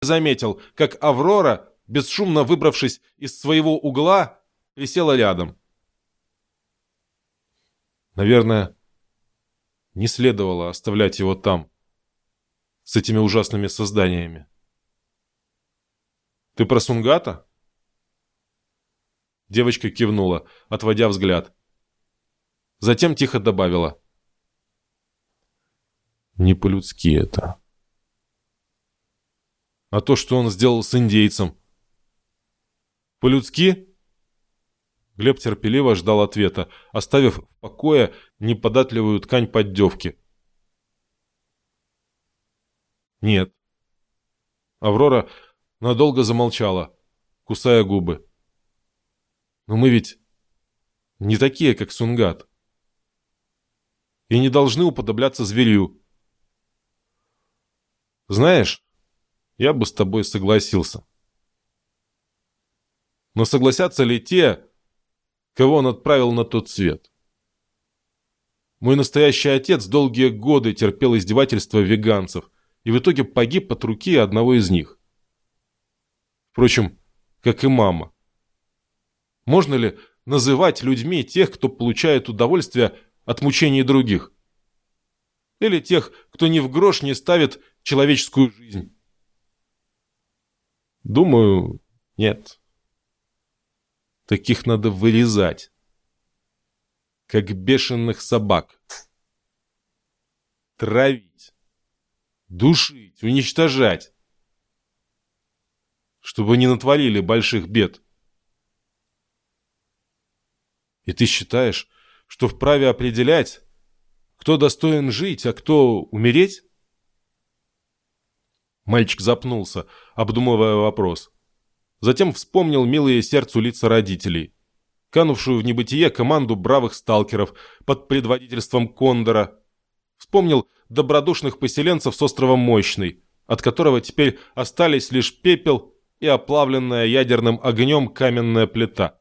заметил, как Аврора, бесшумно выбравшись из своего угла, присела рядом. Наверное, не следовало оставлять его там, с этими ужасными созданиями. «Ты про Сунгата?» Девочка кивнула, отводя взгляд. Затем тихо добавила. «Не по-людски это». «А то, что он сделал с индейцем?» «По-людски?» Глеб терпеливо ждал ответа, оставив в покое неподатливую ткань поддевки. «Нет». Аврора надолго замолчала, кусая губы. «Но мы ведь не такие, как Сунгат. И не должны уподобляться зверю. Знаешь, я бы с тобой согласился. Но согласятся ли те, кого он отправил на тот свет. Мой настоящий отец долгие годы терпел издевательства веганцев и в итоге погиб от руки одного из них. Впрочем, как и мама. Можно ли называть людьми тех, кто получает удовольствие от мучений других? Или тех, кто ни в грош не ставит человеческую жизнь? Думаю, нет. Таких надо вырезать. Как бешеных собак. Травить. Душить, уничтожать. Чтобы не натворили больших бед. И ты считаешь, что вправе определять, кто достоин жить, а кто умереть? Мальчик запнулся, обдумывая вопрос. Затем вспомнил милые сердцу лица родителей. Канувшую в небытие команду бравых сталкеров под предводительством Кондора. Вспомнил добродушных поселенцев с острова Мощный, от которого теперь остались лишь пепел и оплавленная ядерным огнем каменная плита.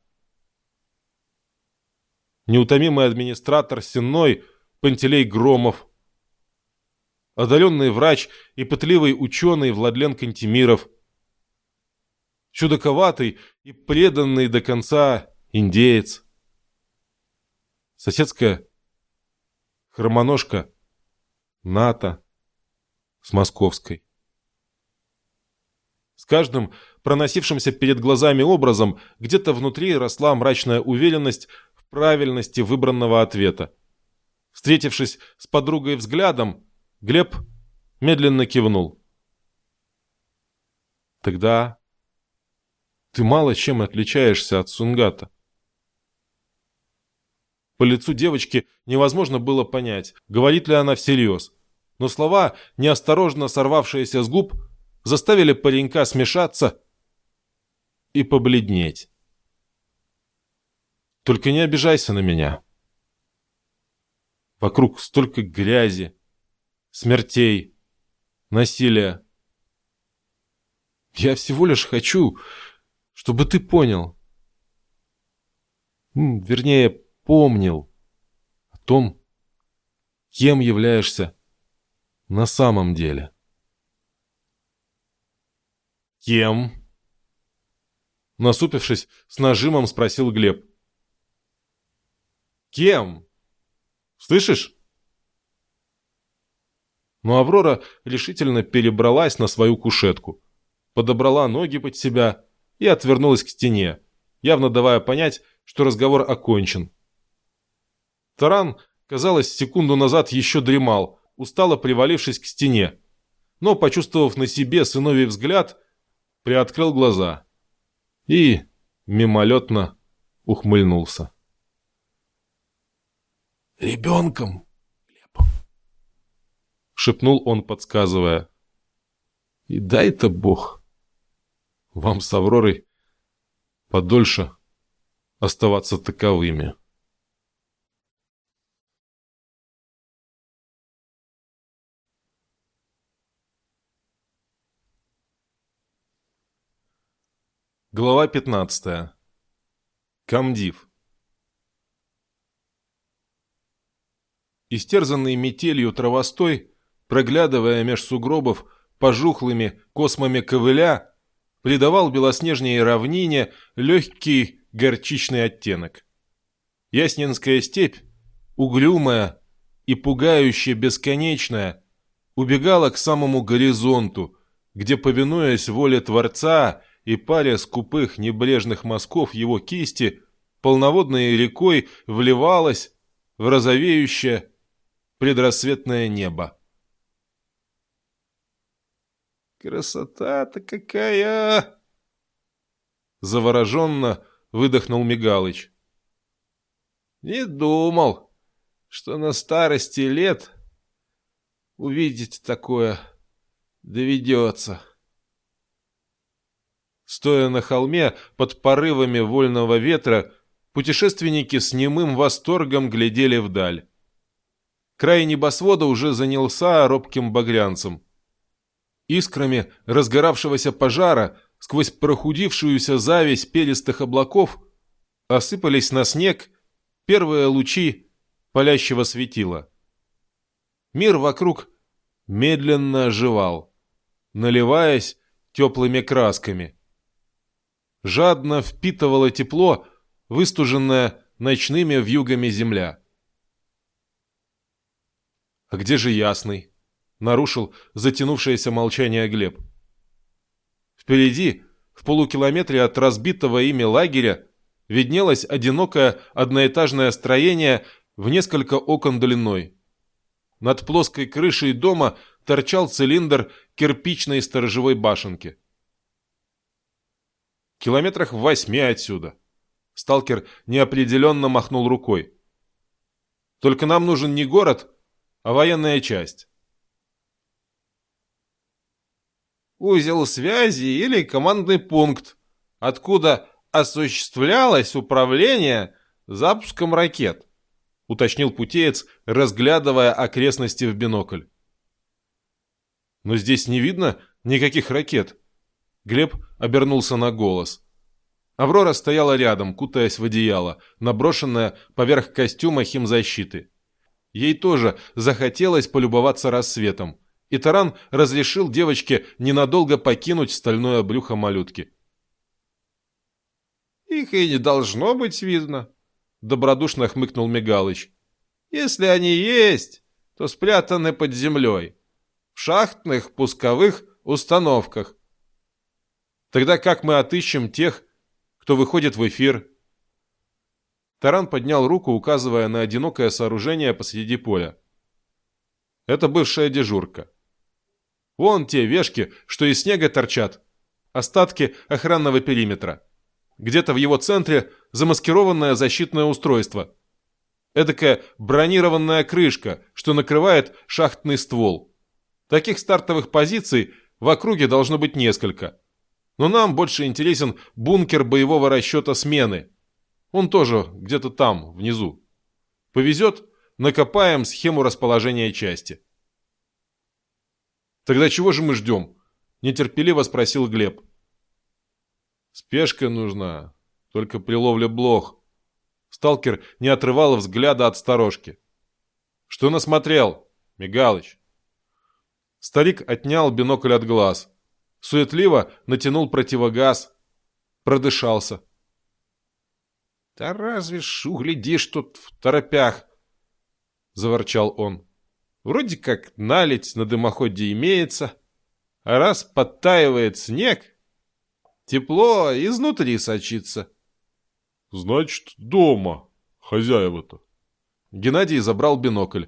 Неутомимый администратор Сенной Пантелей Громов, одаренный врач и пытливый ученый Владлен Кантемиров – чудаковатый и преданный до конца индеец. Соседская хромоножка НАТО с московской. С каждым проносившимся перед глазами образом где-то внутри росла мрачная уверенность в правильности выбранного ответа. Встретившись с подругой взглядом, Глеб медленно кивнул. Тогда ты мало чем отличаешься от Сунгата. По лицу девочки невозможно было понять, говорит ли она всерьез. Но слова, неосторожно сорвавшиеся с губ, заставили паренька смешаться и побледнеть. Только не обижайся на меня. Вокруг столько грязи, смертей, насилия. Я всего лишь хочу, чтобы ты понял. Вернее, помнил о том, кем являешься на самом деле. Кем? Насупившись, с нажимом спросил Глеб. Кем? Слышишь? Но Аврора решительно перебралась на свою кушетку, подобрала ноги под себя и отвернулась к стене, явно давая понять, что разговор окончен. Таран, казалось, секунду назад еще дремал, устало привалившись к стене, но, почувствовав на себе сыновий взгляд, приоткрыл глаза и мимолетно ухмыльнулся. «Ребенком, Глеб!» — шепнул он, подсказывая. «И дай-то Бог!» вам с Авророй подольше оставаться таковыми. Глава 15. Камдив. Истерзанный метелью травостой, проглядывая меж сугробов, пожухлыми космами ковыля, придавал белоснежней равнине легкий горчичный оттенок. Яснинская степь, угрюмая и пугающая бесконечная, убегала к самому горизонту, где, повинуясь воле Творца и паре скупых небрежных мазков его кисти, полноводной рекой вливалась в розовеющее предрассветное небо. «Красота-то какая!» Завороженно выдохнул Мигалыч. «Не думал, что на старости лет увидеть такое доведется». Стоя на холме под порывами вольного ветра, путешественники с немым восторгом глядели вдаль. Край небосвода уже занялся робким багрянцем. Искрами разгоравшегося пожара сквозь прохудившуюся зависть перистых облаков осыпались на снег первые лучи палящего светила. Мир вокруг медленно оживал, наливаясь теплыми красками. Жадно впитывало тепло, выстуженное ночными вьюгами земля. «А где же Ясный?» Нарушил затянувшееся молчание Глеб. Впереди, в полукилометре от разбитого ими лагеря, виднелось одинокое одноэтажное строение в несколько окон длиной. Над плоской крышей дома торчал цилиндр кирпичной сторожевой башенки. Километрах в восьми отсюда. Сталкер неопределенно махнул рукой. Только нам нужен не город, а военная часть. Узел связи или командный пункт, откуда осуществлялось управление запуском ракет, уточнил путеец, разглядывая окрестности в бинокль. Но здесь не видно никаких ракет. Глеб обернулся на голос. Аврора стояла рядом, кутаясь в одеяло, наброшенное поверх костюма химзащиты. Ей тоже захотелось полюбоваться рассветом и Таран разрешил девочке ненадолго покинуть стальное брюхо малютки. «Их и не должно быть видно», — добродушно хмыкнул Мигалыч. «Если они есть, то спрятаны под землей, в шахтных пусковых установках. Тогда как мы отыщем тех, кто выходит в эфир?» Таран поднял руку, указывая на одинокое сооружение посреди поля. Это бывшая дежурка. Вон те вешки, что из снега торчат. Остатки охранного периметра. Где-то в его центре замаскированное защитное устройство. Эдакая бронированная крышка, что накрывает шахтный ствол. Таких стартовых позиций в округе должно быть несколько. Но нам больше интересен бункер боевого расчета смены. Он тоже где-то там, внизу. Повезет, накопаем схему расположения части. «Тогда чего же мы ждем?» – нетерпеливо спросил Глеб. «Спешка нужна, только при ловле блох». Сталкер не отрывал взгляда от сторожки. «Что насмотрел, Мигалыч?» Старик отнял бинокль от глаз. Суетливо натянул противогаз. Продышался. «Да разве ж углядишь тут в торопях?» — заворчал он. Вроде как наледь на дымоходе имеется, а раз подтаивает снег, тепло изнутри сочится. Значит, дома хозяева-то. Геннадий забрал бинокль.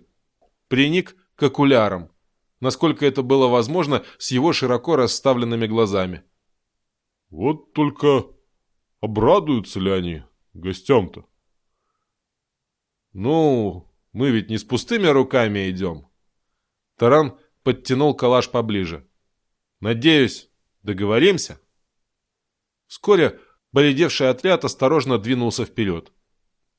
Приник к окулярам, насколько это было возможно с его широко расставленными глазами. Вот только обрадуются ли они гостям-то? Ну, мы ведь не с пустыми руками идем. Таран подтянул калаш поближе. Надеюсь, договоримся? Вскоре боледевший отряд осторожно двинулся вперед.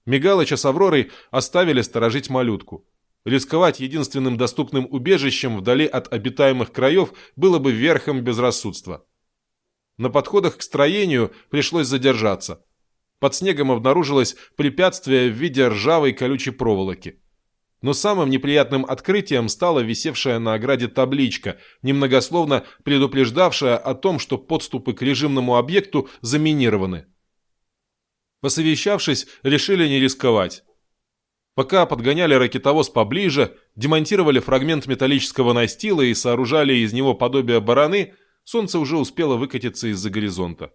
Мигалыча с Авророй оставили сторожить малютку. Рисковать единственным доступным убежищем вдали от обитаемых краев было бы верхом безрассудства. На подходах к строению пришлось задержаться. Под снегом обнаружилось препятствие в виде ржавой колючей проволоки. Но самым неприятным открытием стала висевшая на ограде табличка, немногословно предупреждавшая о том, что подступы к режимному объекту заминированы. Посовещавшись, решили не рисковать. Пока подгоняли ракетовоз поближе, демонтировали фрагмент металлического настила и сооружали из него подобие бараны, солнце уже успело выкатиться из-за горизонта.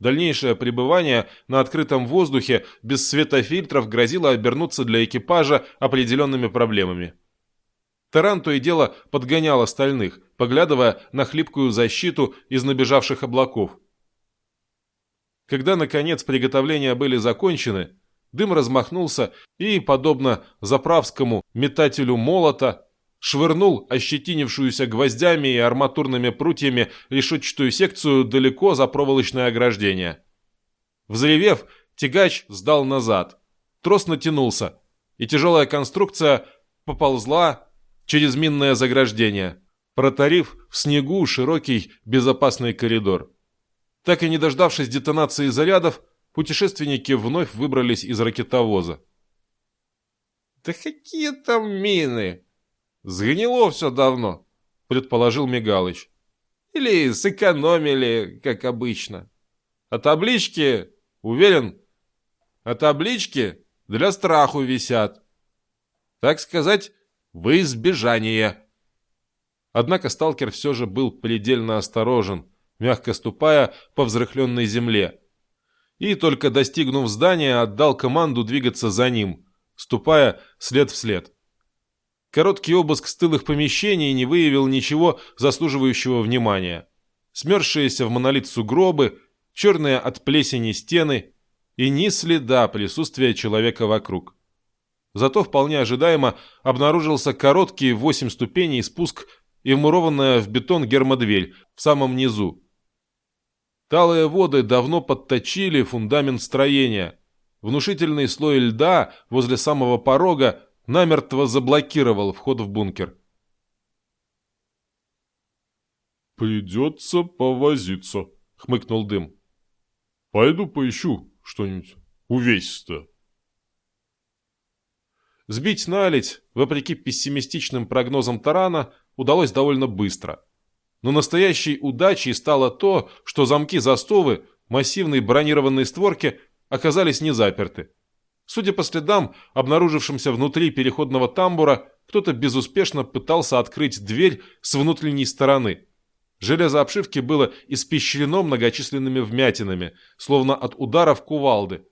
Дальнейшее пребывание на открытом воздухе без светофильтров грозило обернуться для экипажа определенными проблемами. Таран то и дело подгонял остальных, поглядывая на хлипкую защиту из набежавших облаков. Когда, наконец, приготовления были закончены, Дым размахнулся и, подобно заправскому метателю молота, швырнул ощетинившуюся гвоздями и арматурными прутьями решетчатую секцию далеко за проволочное ограждение. Взревев, тягач сдал назад. Трос натянулся, и тяжелая конструкция поползла через минное заграждение, протарив в снегу широкий безопасный коридор. Так и не дождавшись детонации зарядов, путешественники вновь выбрались из ракетовоза. «Да какие там мины? Сгнило все давно», — предположил Мигалыч. «Или сэкономили, как обычно. А таблички, уверен, а таблички для страху висят. Так сказать, в избежание». Однако сталкер все же был предельно осторожен, мягко ступая по взрыхленной земле, и, только достигнув здания, отдал команду двигаться за ним, ступая след в след. Короткий обыск стылых помещений не выявил ничего заслуживающего внимания. Смерзшиеся в монолит сугробы, черные от плесени стены и ни следа присутствия человека вокруг. Зато вполне ожидаемо обнаружился короткий восемь ступеней спуск и вмурованная в бетон гермодверь в самом низу, Талые воды давно подточили фундамент строения. Внушительный слой льда возле самого порога намертво заблокировал вход в бункер. «Придется повозиться», — хмыкнул дым. «Пойду поищу что-нибудь увесистое». Сбить наледь, вопреки пессимистичным прогнозам Тарана, удалось довольно быстро. Но настоящей удачей стало то, что замки-застовы, массивные бронированные створки, оказались не заперты. Судя по следам, обнаружившимся внутри переходного тамбура, кто-то безуспешно пытался открыть дверь с внутренней стороны. Железо обшивки было испещрено многочисленными вмятинами, словно от ударов кувалды.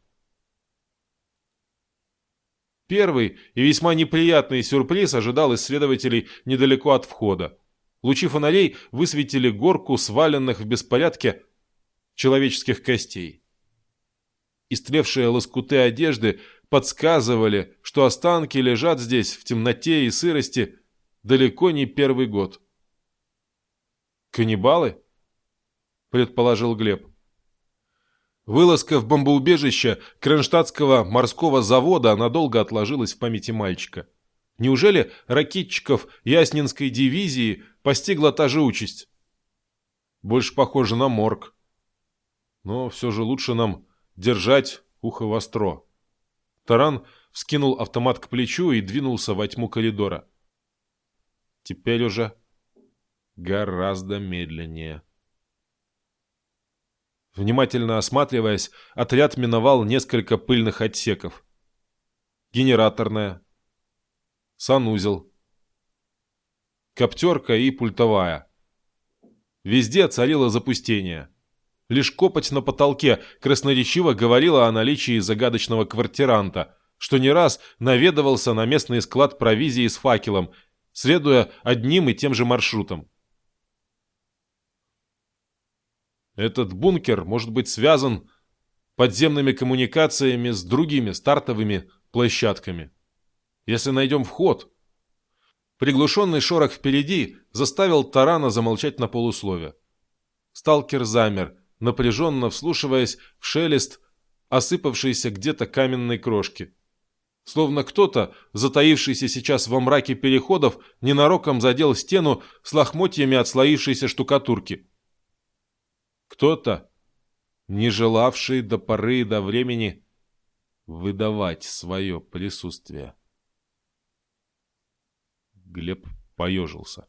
Первый и весьма неприятный сюрприз ожидал исследователей недалеко от входа. Лучи фонарей высветили горку сваленных в беспорядке человеческих костей. Истлевшие лоскуты одежды подсказывали, что останки лежат здесь в темноте и сырости далеко не первый год. «Каннибалы?» – предположил Глеб. Вылазка в бомбоубежище Кронштадтского морского завода надолго отложилась в памяти мальчика. Неужели ракетчиков Яснинской дивизии постигла та же участь. Больше похоже на морг. Но все же лучше нам держать ухо востро. Таран вскинул автомат к плечу и двинулся во тьму коридора. Теперь уже гораздо медленнее. Внимательно осматриваясь, отряд миновал несколько пыльных отсеков. Генераторная, санузел, коптерка и пультовая. Везде царило запустение. Лишь копоть на потолке красноречиво говорила о наличии загадочного квартиранта, что не раз наведывался на местный склад провизии с факелом, следуя одним и тем же маршрутом. Этот бункер может быть связан подземными коммуникациями с другими стартовыми площадками. Если найдем вход, Приглушенный шорох впереди заставил Тарана замолчать на полуслове. Сталкер замер, напряженно вслушиваясь в шелест осыпавшейся где-то каменной крошки. Словно кто-то, затаившийся сейчас во мраке переходов, ненароком задел стену с лохмотьями отслоившейся штукатурки. Кто-то, не желавший до поры и до времени выдавать свое присутствие. Глеб поежился,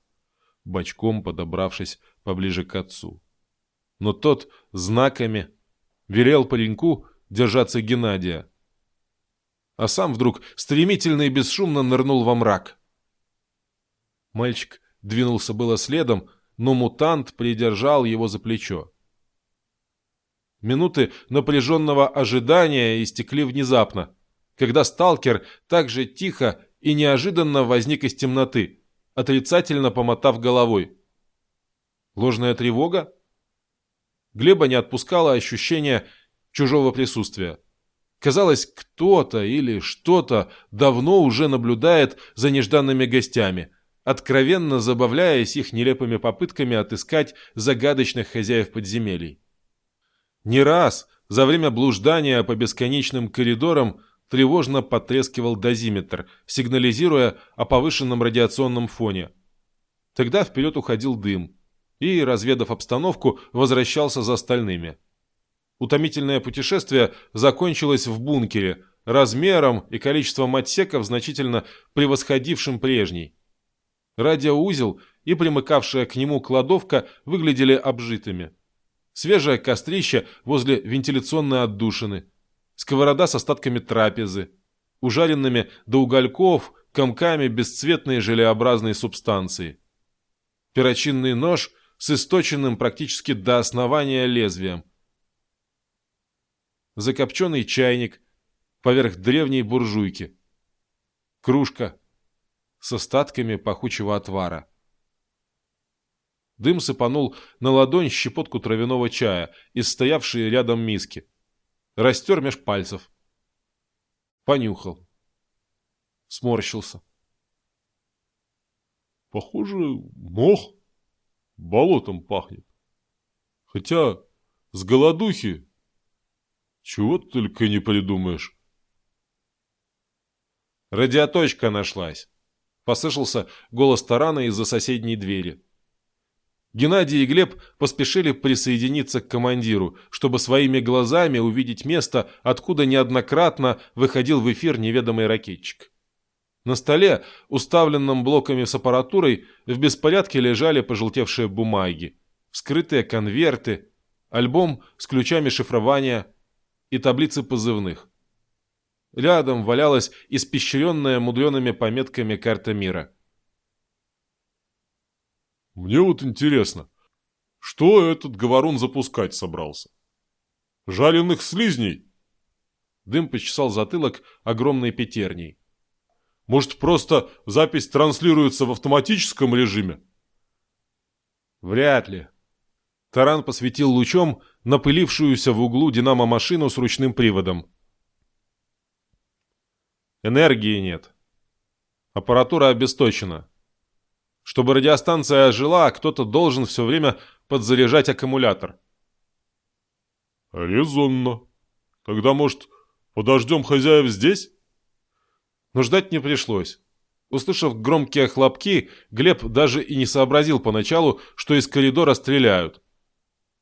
бочком подобравшись поближе к отцу. Но тот знаками велел пареньку держаться Геннадия, а сам вдруг стремительно и бесшумно нырнул во мрак. Мальчик двинулся было следом, но мутант придержал его за плечо. Минуты напряженного ожидания истекли внезапно, когда сталкер так же тихо и неожиданно возник из темноты, отрицательно помотав головой. Ложная тревога? Глеба не отпускало ощущение чужого присутствия. Казалось, кто-то или что-то давно уже наблюдает за нежданными гостями, откровенно забавляясь их нелепыми попытками отыскать загадочных хозяев подземелий. Не раз за время блуждания по бесконечным коридорам тревожно потрескивал дозиметр, сигнализируя о повышенном радиационном фоне. Тогда вперед уходил дым и, разведав обстановку, возвращался за остальными. Утомительное путешествие закончилось в бункере, размером и количеством отсеков значительно превосходившим прежний. Радиоузел и примыкавшая к нему кладовка выглядели обжитыми. Свежее кострище возле вентиляционной отдушины, сковорода с остатками трапезы, ужаренными до угольков комками бесцветной желеобразной субстанции. Перочинный нож с источенным практически до основания лезвием. Закопченный чайник поверх древней буржуйки. Кружка с остатками пахучего отвара. Дым сыпанул на ладонь щепотку травяного чая из стоявшей рядом миски. Растер меж пальцев. Понюхал. Сморщился. Похоже, мох болотом пахнет. Хотя с голодухи чего только не придумаешь. Радиоточка нашлась. Послышался голос тарана из-за соседней двери. Геннадий и Глеб поспешили присоединиться к командиру, чтобы своими глазами увидеть место, откуда неоднократно выходил в эфир неведомый ракетчик. На столе, уставленном блоками с аппаратурой, в беспорядке лежали пожелтевшие бумаги, вскрытые конверты, альбом с ключами шифрования и таблицы позывных. Рядом валялась испещренная мудреными пометками карта мира. Мне вот интересно, что этот говорун запускать собрался? Жареных слизней? Дым почесал затылок огромной пятерней. Может, просто запись транслируется в автоматическом режиме? Вряд ли. Таран посветил лучом напылившуюся в углу динамо-машину с ручным приводом. Энергии нет. Аппаратура обесточена. Чтобы радиостанция ожила, кто-то должен все время подзаряжать аккумулятор. Резонно. Тогда, может, подождем хозяев здесь? Но ждать не пришлось. Услышав громкие хлопки, Глеб даже и не сообразил поначалу, что из коридора стреляют.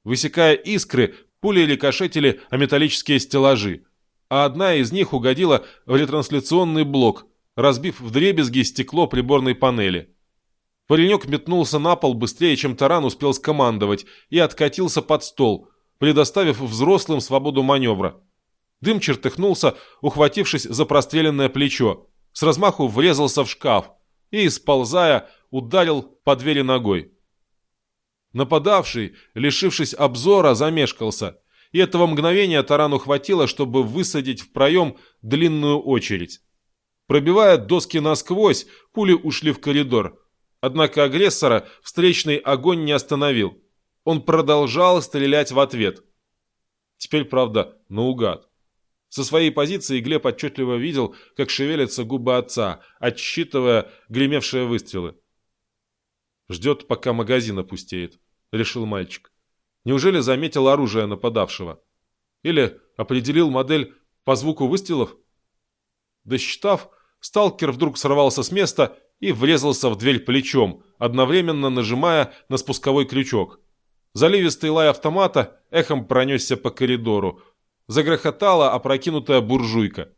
Высекая искры, пули рикошетили о металлические стеллажи, а одна из них угодила в ретрансляционный блок, разбив вдребезги стекло приборной панели. Паренек метнулся на пол быстрее, чем таран успел скомандовать, и откатился под стол, предоставив взрослым свободу маневра. Дым чертыхнулся, ухватившись за простреленное плечо, с размаху врезался в шкаф и, сползая, ударил по двери ногой. Нападавший, лишившись обзора, замешкался, и этого мгновения тарану хватило, чтобы высадить в проем длинную очередь. Пробивая доски насквозь, пули ушли в коридор, Однако агрессора встречный огонь не остановил. Он продолжал стрелять в ответ. Теперь, правда, наугад. Со своей позиции Глеб отчетливо видел, как шевелятся губы отца, отсчитывая гремевшие выстрелы. «Ждет, пока магазин опустеет», — решил мальчик. «Неужели заметил оружие нападавшего? Или определил модель по звуку выстрелов?» Досчитав, сталкер вдруг сорвался с места и врезался в дверь плечом, одновременно нажимая на спусковой крючок. Заливистый лай автомата эхом пронесся по коридору. Загрохотала опрокинутая буржуйка.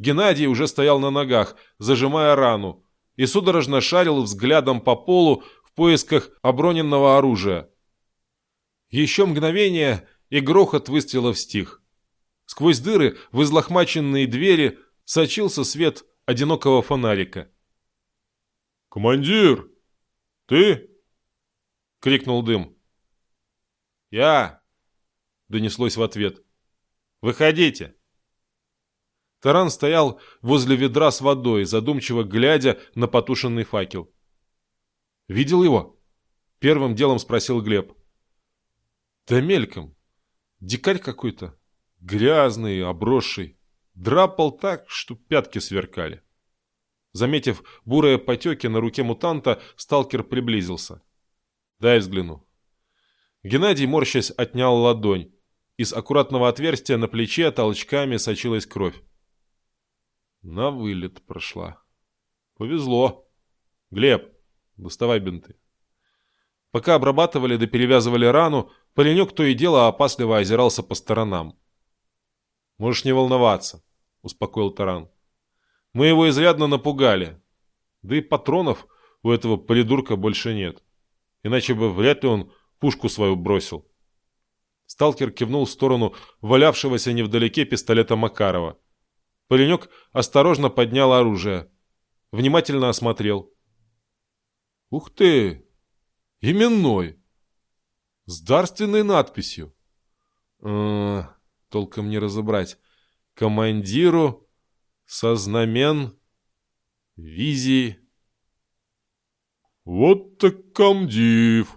Геннадий уже стоял на ногах, зажимая рану. и судорожно шарил взглядом по полу в поисках оброненного оружия. Еще мгновение, и грохот выстрелов стих. Сквозь дыры в излохмаченные двери сочился свет одинокого фонарика. «Командир, ты?» — крикнул дым. «Я!» — донеслось в ответ. «Выходите!» Таран стоял возле ведра с водой, задумчиво глядя на потушенный факел. «Видел его?» — первым делом спросил Глеб. «Да мельком. Дикарь какой-то. Грязный, обросший. Драпал так, что пятки сверкали». Заметив бурые потеки на руке мутанта, сталкер приблизился. «Дай взгляну». Геннадий, морщась, отнял ладонь. Из аккуратного отверстия на плече толчками сочилась кровь. На вылет прошла. Повезло. Глеб, доставай бинты. Пока обрабатывали да перевязывали рану, паренек то и дело опасливо озирался по сторонам. «Можешь не волноваться», — успокоил Таран. «Мы его изрядно напугали. Да и патронов у этого придурка больше нет. Иначе бы вряд ли он пушку свою бросил». Сталкер кивнул в сторону валявшегося невдалеке пистолета Макарова. Паренек осторожно поднял оружие. Внимательно осмотрел. «Ух ты! Именной! С дарственной надписью!» э Толком не разобрать. «Командиру со знамен визии...» «Вот так комдив!»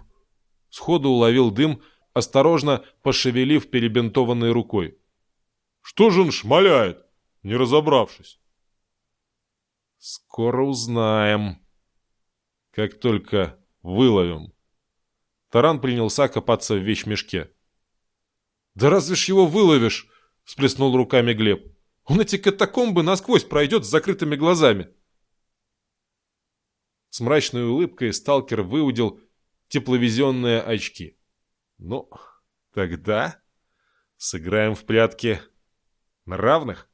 Сходу уловил дым, осторожно пошевелив перебинтованной рукой. «Что же он шмаляет?» не разобравшись. Скоро узнаем. Как только выловим. Таран принялся копаться в вещмешке. «Да разве ж его выловишь?» – всплеснул руками Глеб. «Он эти катакомбы насквозь пройдет с закрытыми глазами». С мрачной улыбкой сталкер выудил тепловизионные очки. «Ну, тогда сыграем в прятки на равных».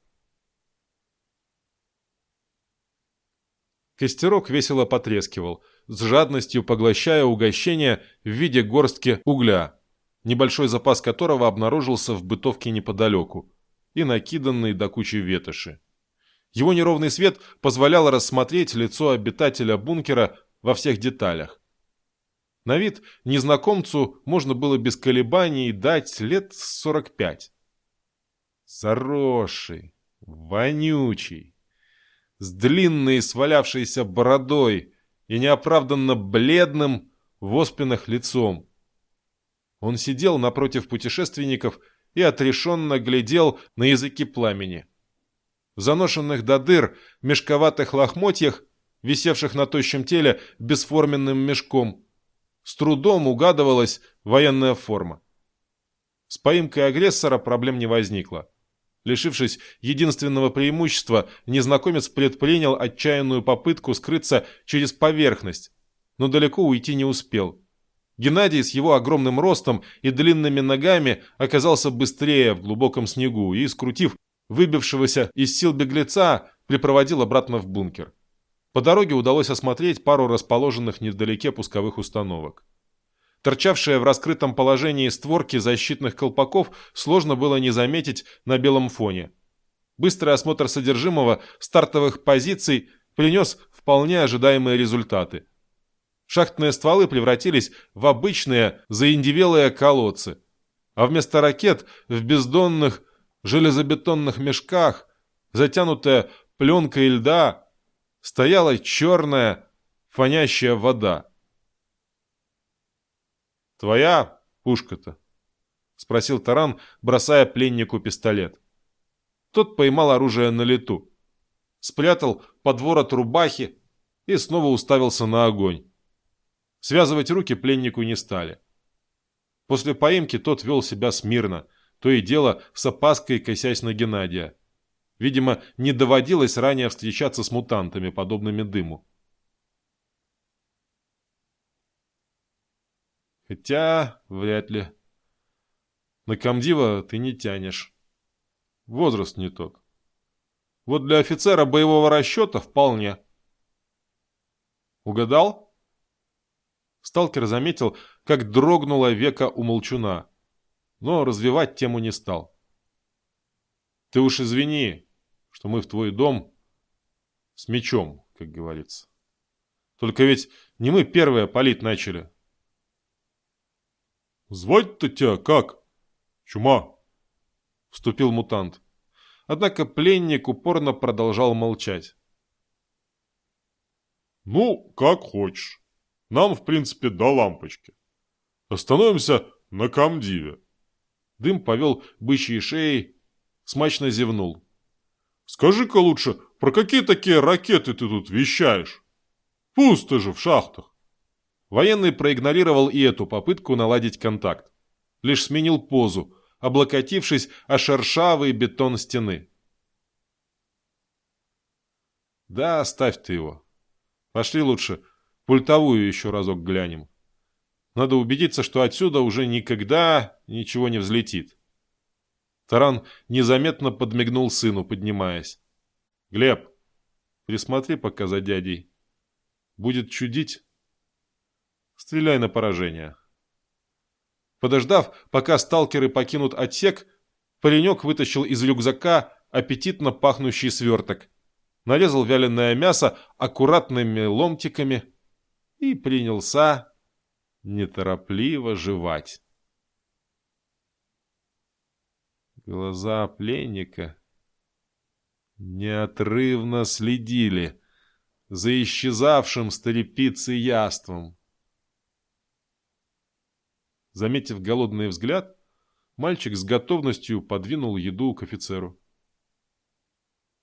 Костерок весело потрескивал, с жадностью поглощая угощение в виде горстки угля, небольшой запас которого обнаружился в бытовке неподалеку, и накиданный до кучи ветоши. Его неровный свет позволял рассмотреть лицо обитателя бункера во всех деталях. На вид незнакомцу можно было без колебаний дать лет 45. Заросший, вонючий, с длинной свалявшейся бородой и неоправданно бледным в оспинах лицом. Он сидел напротив путешественников и отрешенно глядел на языки пламени. В заношенных до дыр мешковатых лохмотьях, висевших на тощем теле бесформенным мешком, с трудом угадывалась военная форма. С поимкой агрессора проблем не возникло. Лишившись единственного преимущества, незнакомец предпринял отчаянную попытку скрыться через поверхность, но далеко уйти не успел. Геннадий с его огромным ростом и длинными ногами оказался быстрее в глубоком снегу и, скрутив выбившегося из сил беглеца, припроводил обратно в бункер. По дороге удалось осмотреть пару расположенных невдалеке пусковых установок. Торчавшие в раскрытом положении створки защитных колпаков сложно было не заметить на белом фоне. Быстрый осмотр содержимого стартовых позиций принес вполне ожидаемые результаты. Шахтные стволы превратились в обычные заиндивелые колодцы, а вместо ракет в бездонных железобетонных мешках, затянутая пленкой льда, стояла черная фонящая вода. «Твоя пушка-то?» — спросил Таран, бросая пленнику пистолет. Тот поймал оружие на лету, спрятал под ворот рубахи и снова уставился на огонь. Связывать руки пленнику не стали. После поимки тот вел себя смирно, то и дело с опаской косясь на Геннадия. Видимо, не доводилось ранее встречаться с мутантами, подобными дыму. Хотя, вряд ли. На комдива ты не тянешь. Возраст не тот. Вот для офицера боевого расчета вполне. Угадал? Сталкер заметил, как дрогнуло века у молчуна, но развивать тему не стал. Ты уж извини, что мы в твой дом с мечом, как говорится. Только ведь не мы первые палить начали. Звать-то тебя как? Чума? Вступил мутант. Однако пленник упорно продолжал молчать. Ну, как хочешь. Нам, в принципе, до лампочки. Остановимся на комдиве. Дым повел бычьей шеей, смачно зевнул. Скажи-ка лучше, про какие такие ракеты ты тут вещаешь? Пусто же в шахтах. Военный проигнорировал и эту попытку наладить контакт. Лишь сменил позу, облокотившись о шершавый бетон стены. Да, оставь ты его. Пошли лучше пультовую еще разок глянем. Надо убедиться, что отсюда уже никогда ничего не взлетит. Таран незаметно подмигнул сыну, поднимаясь. «Глеб, присмотри пока за дядей. Будет чудить? Стреляй на поражение». Подождав, пока сталкеры покинут отсек, паренек вытащил из рюкзака аппетитно пахнущий сверток, нарезал вяленое мясо аккуратными ломтиками и принялся неторопливо жевать. Глаза пленника неотрывно следили за исчезавшим старепицей яством. Заметив голодный взгляд, мальчик с готовностью подвинул еду к офицеру.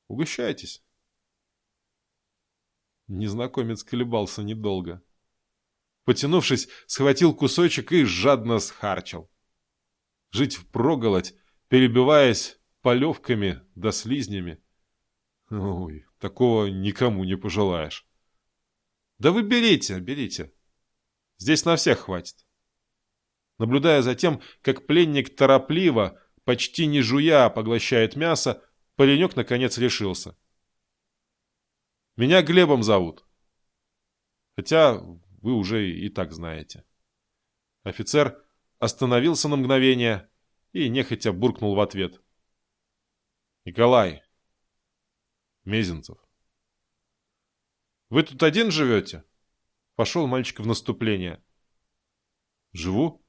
«Угощайтесь». Незнакомец колебался недолго. Потянувшись, схватил кусочек и жадно схарчил. Жить впроголодь, перебиваясь полевками да слизнями. Ой, такого никому не пожелаешь. Да вы берите, берите. Здесь на всех хватит. Наблюдая за тем, как пленник торопливо, почти не жуя, поглощает мясо, паренек наконец решился. Меня Глебом зовут. Хотя вы уже и так знаете. Офицер остановился на мгновение и нехотя буркнул в ответ. «Николай, Мезенцев. Вы тут один живете?» Пошел мальчик в наступление. «Живу?»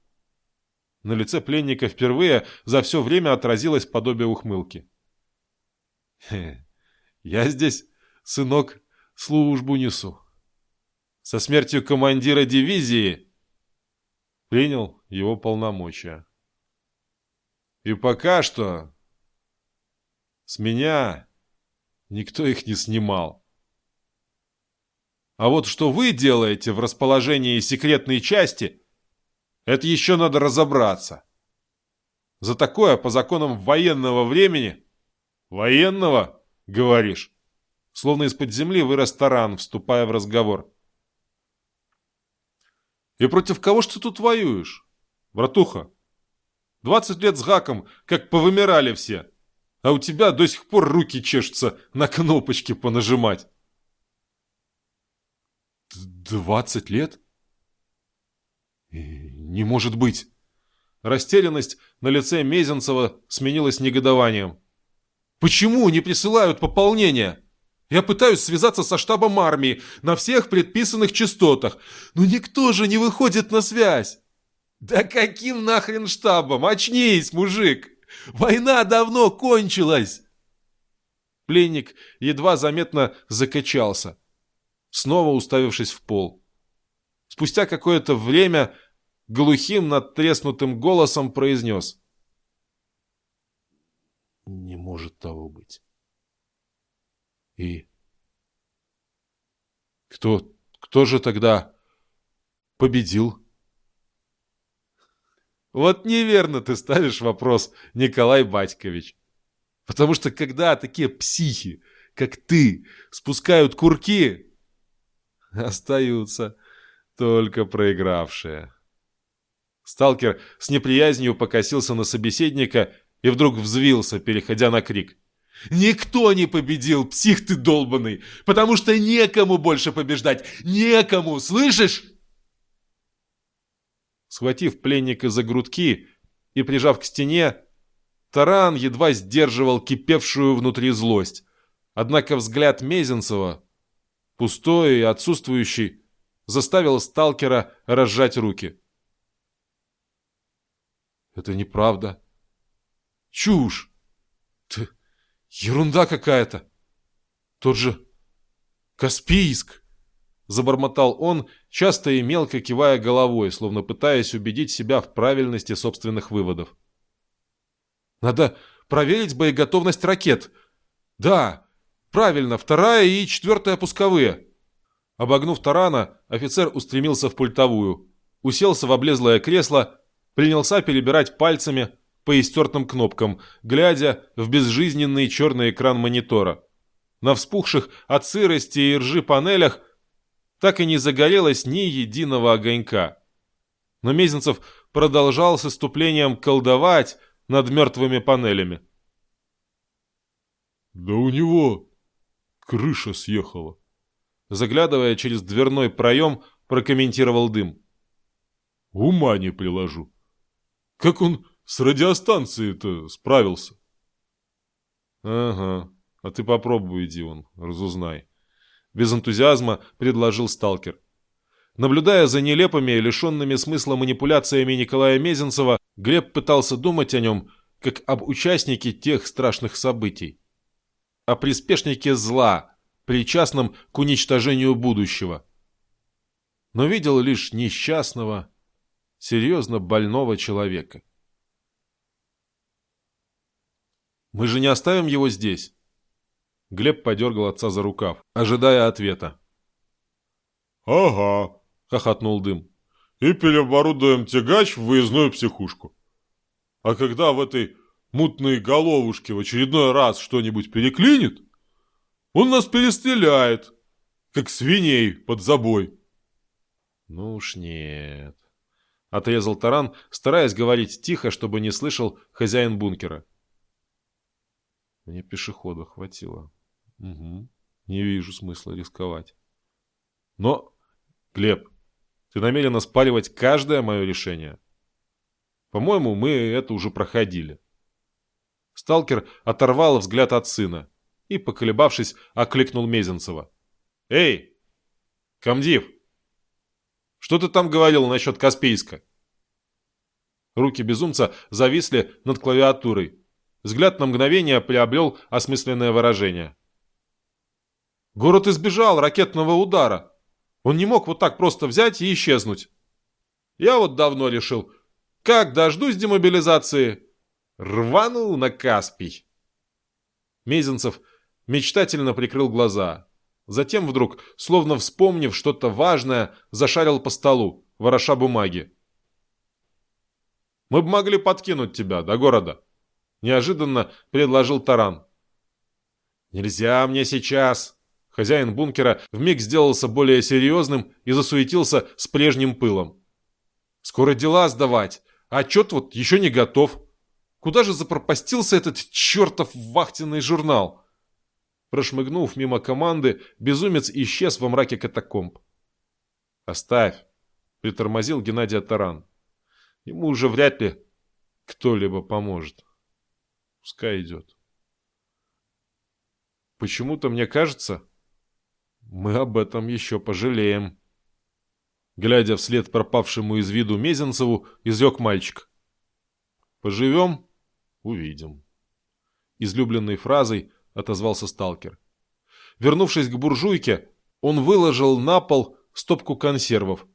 На лице пленника впервые за все время отразилось подобие ухмылки. «Я здесь, сынок, службу несу со смертью командира дивизии принял его полномочия. И пока что с меня никто их не снимал. А вот что вы делаете в расположении секретной части, это еще надо разобраться. За такое по законам военного времени... Военного, говоришь? Словно из-под земли вырос таран, вступая в разговор. И против кого ж ты тут воюешь? Братуха, двадцать лет с гаком, как повымирали все. А у тебя до сих пор руки чешутся на кнопочки понажимать. Двадцать лет? Не может быть. Растерянность на лице Мезенцева сменилась негодованием. Почему не присылают пополнение? Я пытаюсь связаться со штабом армии на всех предписанных частотах, но никто же не выходит на связь. Да каким нахрен штабом? Очнись, мужик! Война давно кончилась! Пленник едва заметно закачался, снова уставившись в пол. Спустя какое-то время глухим надтреснутым голосом произнес. «Не может того быть». И кто, кто же тогда победил? Вот неверно ты ставишь вопрос, Николай Батькович. Потому что когда такие психи, как ты, спускают курки, остаются только проигравшие. Сталкер с неприязнью покосился на собеседника и вдруг взвился, переходя на крик. Никто не победил, псих ты долбанный, потому что некому больше побеждать, некому, слышишь? Схватив пленника за грудки и прижав к стене, Таран едва сдерживал кипевшую внутри злость. Однако взгляд Мезенцева, пустой и отсутствующий, заставил сталкера разжать руки. «Это неправда. Чушь! Ты... Ерунда какая-то! Тот же Каспийск!» Забормотал он, часто и мелко кивая головой, словно пытаясь убедить себя в правильности собственных выводов. «Надо проверить боеготовность ракет. Да, правильно, вторая и четвертая пусковые». Обогнув тарана, офицер устремился в пультовую, уселся в облезлое кресло, принялся перебирать пальцами по истертым кнопкам, глядя в безжизненный черный экран монитора. На вспухших от сырости и ржи панелях так и не загорелось ни единого огонька. Но Мезенцев продолжал с иступлением колдовать над мертвыми панелями. «Да у него крыша съехала», заглядывая через дверной проем, прокомментировал дым. «Ума не приложу. Как он с радиостанцией-то справился?» «Ага, а ты попробуй, иди он, разузнай». Без энтузиазма предложил сталкер. Наблюдая за нелепыми, лишенными смысла манипуляциями Николая Мезенцева, Глеб пытался думать о нем, как об участнике тех страшных событий. О приспешнике зла, причастном к уничтожению будущего. Но видел лишь несчастного, серьезно больного человека. «Мы же не оставим его здесь?» Глеб подергал отца за рукав, ожидая ответа. «Ага», — хохотнул дым. «И переоборудуем тягач в выездную психушку. А когда в этой мутной головушке в очередной раз что-нибудь переклинит, он нас перестреляет, как свиней под забой». «Ну уж нет», — отрезал Таран, стараясь говорить тихо, чтобы не слышал хозяин бункера. Мне пешехода хватило. Угу. Не вижу смысла рисковать. Но, Глеб, ты намерен оспаривать каждое мое решение. По-моему, мы это уже проходили. Сталкер оторвал взгляд от сына и, поколебавшись, окликнул Мезенцева. «Эй, комдив, что ты там говорил насчет Каспийска?» Руки безумца зависли над клавиатурой. Взгляд на мгновение приобрел осмысленное выражение. Город избежал ракетного удара. Он не мог вот так просто взять и исчезнуть. Я вот давно решил, как дождусь демобилизации, рванул на Каспий. Мезенцев мечтательно прикрыл глаза. Затем вдруг, словно вспомнив что-то важное, зашарил по столу, вороша бумаги. «Мы бы могли подкинуть тебя до города», — неожиданно предложил Таран. «Нельзя мне сейчас», Хозяин бункера вмиг сделался более серьезным и засуетился с прежним пылом. «Скоро дела сдавать, а отчет вот еще не готов. Куда же запропастился этот чертов вахтенный журнал?» Прошмыгнув мимо команды, безумец исчез во мраке катакомб. «Оставь», — притормозил Геннадий Таран. «Ему уже вряд ли кто-либо поможет. Пускай идет». Почему-то мне кажется, мы об этом еще пожалеем. Глядя вслед пропавшему из виду Мезенцеву, изрек мальчик. Поживем — увидим. Излюбленной фразой отозвался сталкер. Вернувшись к буржуйке, он выложил на пол стопку консервов,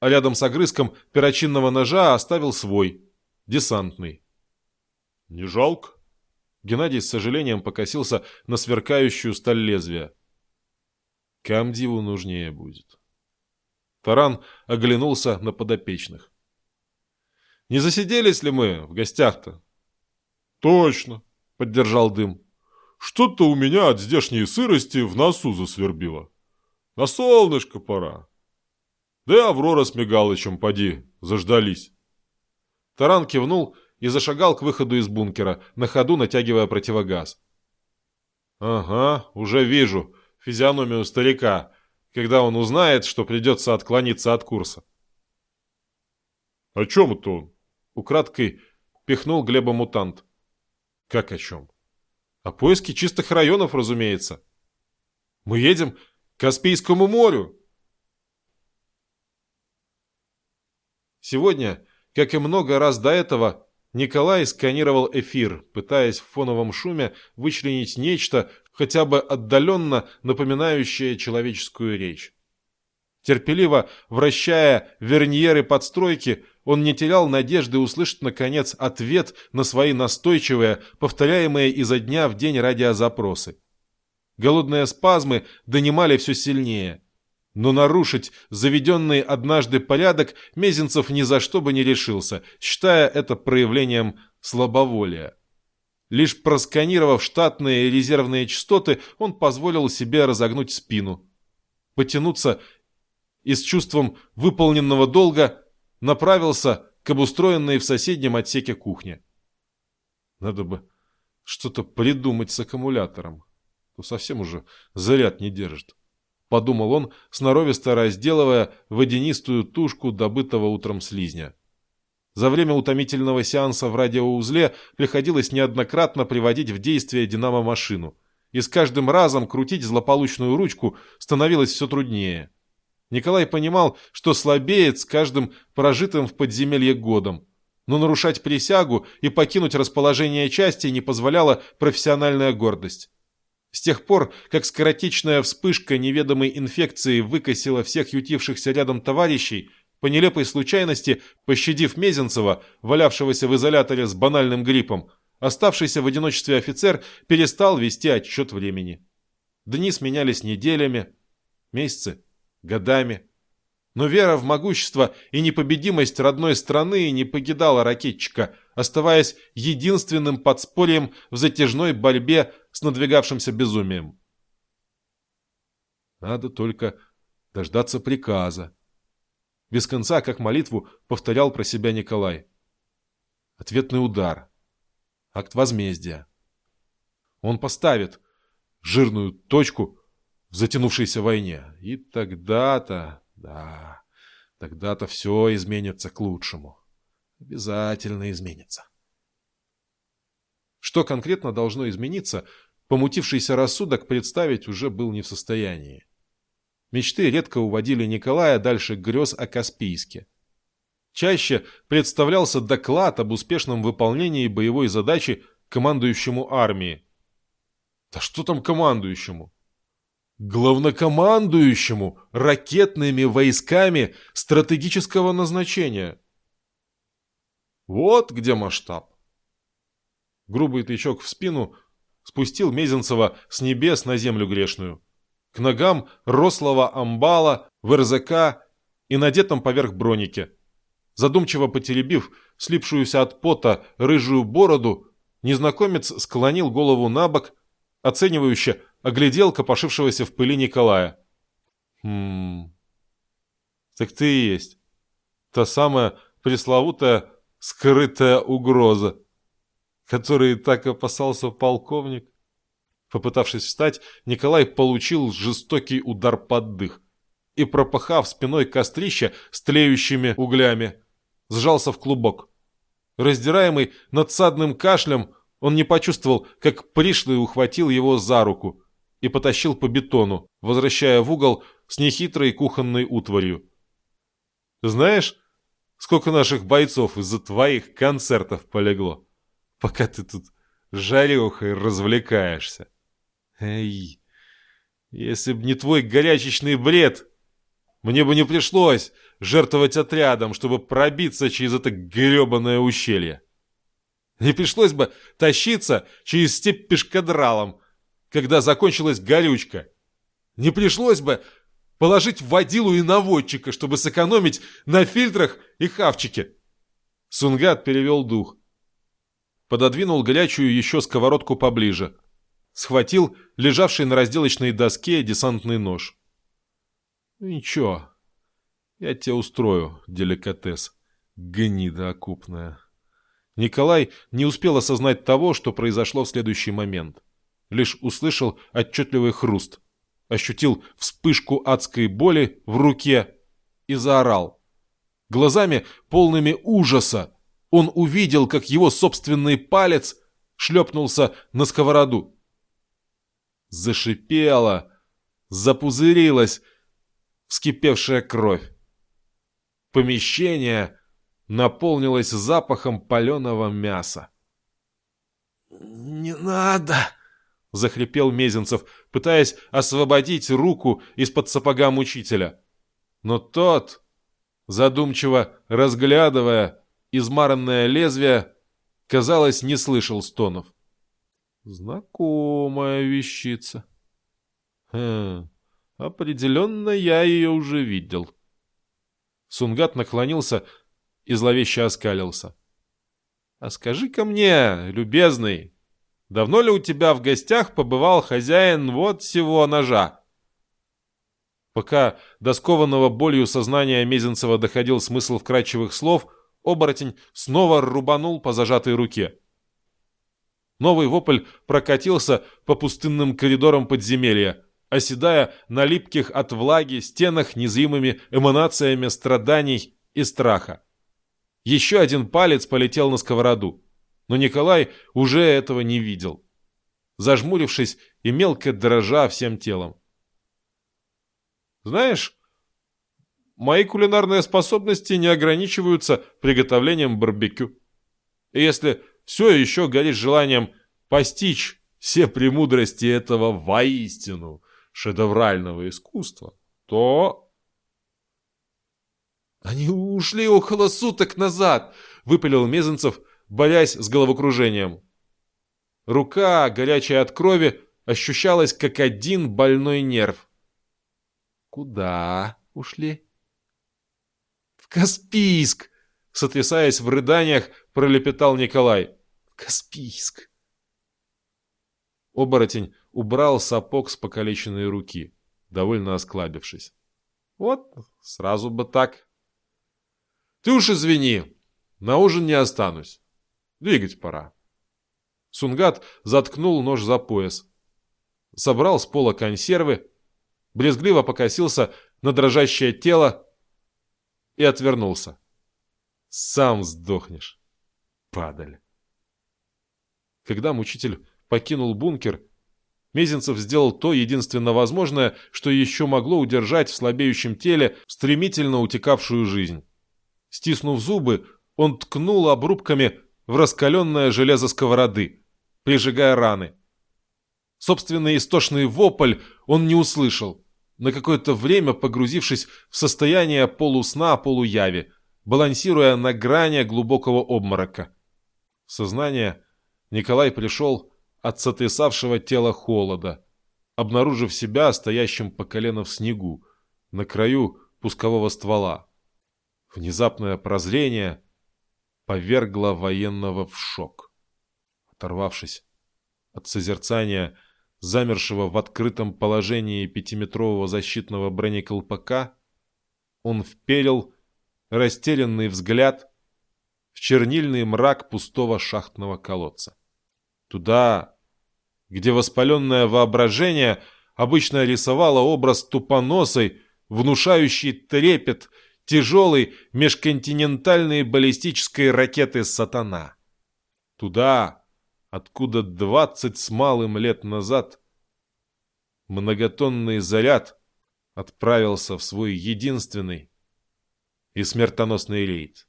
а рядом с огрызком перочинного ножа оставил свой, десантный. «Не жалко?» Геннадий с сожалением покосился на сверкающую сталь лезвия. Камдиву нужнее будет. Таран оглянулся на подопечных. «Не засиделись ли мы в гостях-то?» «Точно», — поддержал дым. «Что-то у меня от здешней сырости в носу засвербило. На солнышко пора. Да и Аврора с Мигалычем, поди, заждались». Таран кивнул и зашагал к выходу из бункера, на ходу натягивая противогаз. Ага, уже вижу физиономию старика, когда он узнает, что придется отклониться от курса. О чем это он? Украдкой пихнул Глеба мутант. Как о чем? О поиске чистых районов, разумеется. Мы едем к Каспийскому морю. Сегодня, как и много раз до этого, Николай сканировал эфир, пытаясь в фоновом шуме вычленить нечто, хотя бы отдаленно напоминающее человеческую речь. Терпеливо вращая верньеры подстройки, он не терял надежды услышать, наконец, ответ на свои настойчивые, повторяемые изо дня в день радиозапросы. Голодные спазмы донимали все сильнее. Но нарушить заведенный однажды порядок Мезенцев ни за что бы не решился, считая это проявлением слабоволия. Лишь просканировав штатные и резервные частоты, он позволил себе разогнуть спину, потянуться и с чувством выполненного долга направился к обустроенной в соседнем отсеке кухне. Надо бы что-то придумать с аккумулятором, то совсем уже заряд не держит. Подумал он, сноровисто разделывая водянистую тушку добытого утром слизня. За время утомительного сеанса в радиоузле приходилось неоднократно приводить в действие динамо-машину. И с каждым разом крутить злополучную ручку становилось все труднее. Николай понимал, что слабеет с каждым прожитым в подземелье годом. Но нарушать присягу и покинуть расположение части не позволяла профессиональная гордость. С тех пор, как скоротечная вспышка неведомой инфекции выкосила всех ютившихся рядом товарищей, по нелепой случайности, пощадив Мезенцева, валявшегося в изоляторе с банальным гриппом, оставшийся в одиночестве офицер перестал вести отчет времени. Дни сменялись неделями, месяцы, годами. Но вера в могущество и непобедимость родной страны не покидала ракетчика, оставаясь единственным подспорьем в затяжной борьбе с надвигавшимся безумием. Надо только дождаться приказа, без конца, как молитву, повторял про себя Николай. Ответный удар. Акт возмездия. Он поставит жирную точку в затянувшейся войне. И тогда-то, да, тогда-то все изменится к лучшему. Обязательно изменится. Что конкретно должно измениться, помутившийся рассудок представить уже был не в состоянии. Мечты редко уводили Николая дальше грез о Каспийске. Чаще представлялся доклад об успешном выполнении боевой задачи командующему армии. Да что там командующему? Главнокомандующему ракетными войсками стратегического назначения. Вот где масштаб. Грубый тычок в спину спустил Мезенцева с небес на землю грешную к ногам рослого амбала в РЗК и надетом поверх броники. Задумчиво потеребив слипшуюся от пота рыжую бороду, незнакомец склонил голову на бок, оценивающе оглядел копошившегося в пыли Николая. «Хм... Так ты и есть. Та самая пресловутая скрытая угроза, которой так опасался полковник. Попытавшись встать, Николай получил жестокий удар под дых и, пропахав спиной кострище с тлеющими углями, сжался в клубок. Раздираемый надсадным кашлем, он не почувствовал, как пришлый ухватил его за руку и потащил по бетону, возвращая в угол с нехитрой кухонной утварью. «Знаешь, сколько наших бойцов из-за твоих концертов полегло, пока ты тут жарехой развлекаешься?» Эй, если б не твой горячечный бред, мне бы не пришлось жертвовать отрядом, чтобы пробиться через это гребаное ущелье. Не пришлось бы тащиться через степь пешкадралом, когда закончилась горючка. Не пришлось бы положить водилу и наводчика, чтобы сэкономить на фильтрах и хавчике. Сунгат перевел дух. Пододвинул горячую еще сковородку поближе схватил лежавший на разделочной доске десантный нож. «Ничего, я тебе устрою, деликатес, гнида окупная». Николай не успел осознать того, что произошло в следующий момент. Лишь услышал отчетливый хруст, ощутил вспышку адской боли в руке и заорал. Глазами, полными ужаса, он увидел, как его собственный палец шлепнулся на сковороду. Зашипела, запузырилась вскипевшая кровь. Помещение наполнилось запахом паленого мяса. «Не надо!» — захрипел Мезенцев, пытаясь освободить руку из-под сапога мучителя. Но тот, задумчиво разглядывая измаранное лезвие, казалось, не слышал стонов. Знакомая вещица. Хм, определенно я ее уже видел. Сунгат наклонился и зловеще оскалился. «А скажи-ка мне, любезный, давно ли у тебя в гостях побывал хозяин вот всего ножа?» Пока до скованного болью сознания Мезенцева доходил смысл вкрадчивых слов, оборотень снова рубанул по зажатой руке. Новый вопль прокатился по пустынным коридорам подземелья, оседая на липких от влаги стенах незримыми эманациями страданий и страха. Еще один палец полетел на сковороду, но Николай уже этого не видел, зажмурившись и мелко дрожа всем телом. «Знаешь, мои кулинарные способности не ограничиваются приготовлением барбекю. И если все еще горишь желанием постичь все премудрости этого воистину шедеврального искусства, то... «Они ушли около суток назад!» — выпалил Мезенцев, борясь с головокружением. Рука, горячая от крови, ощущалась как один больной нерв. «Куда ушли?» «В Каспийск!» — сотрясаясь в рыданиях, пролепетал Николай. «В Каспийск!» Оборотень убрал сапог с покалеченной руки, довольно осклабившись. «Вот, сразу бы так!» «Ты уж извини, на ужин не останусь. Двигать пора». Сунгат заткнул нож за пояс, собрал с пола консервы, брезгливо покосился на дрожащее тело и отвернулся. «Сам сдохнешь, падаль!» Когда мучитель покинул бункер, Мезенцев сделал то единственно возможное, что еще могло удержать в слабеющем теле стремительно утекавшую жизнь. Стиснув зубы, он ткнул обрубками в раскаленное железо сковороды, прижигая раны. Собственный истошный вопль он не услышал, на какое-то время погрузившись в состояние полусна-полуяви, балансируя на грани глубокого обморока. Сознание Николай пришел от сотрясавшего тела холода, обнаружив себя стоящим по колено в снегу, на краю пускового ствола. Внезапное прозрение повергло военного в шок. Оторвавшись от созерцания замершего в открытом положении пятиметрового защитного бронеколпака, он вперил растерянный взгляд в чернильный мрак пустого шахтного колодца. Туда, где воспаленное воображение обычно рисовало образ тупоносой, внушающий трепет тяжелой межконтинентальной баллистической ракеты «Сатана». Туда, откуда двадцать с малым лет назад многотонный заряд отправился в свой единственный и смертоносный рейд.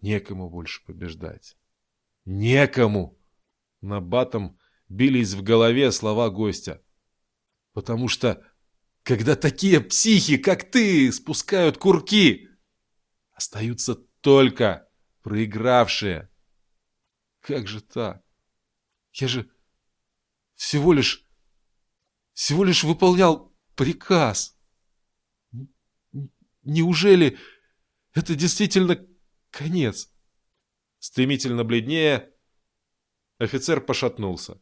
Некому больше побеждать. Некому! На батом бились в голове слова гостя. Потому что, когда такие психи, как ты, спускают курки, остаются только проигравшие. Как же так? Я же всего лишь, всего лишь выполнял приказ. Неужели это действительно конец? Стремительно бледнее, Офицер пошатнулся.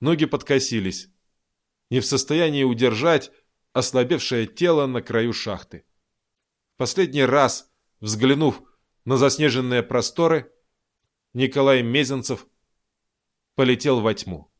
Ноги подкосились. Не в состоянии удержать ослабевшее тело на краю шахты. Последний раз, взглянув на заснеженные просторы, Николай Мезенцев полетел во тьму.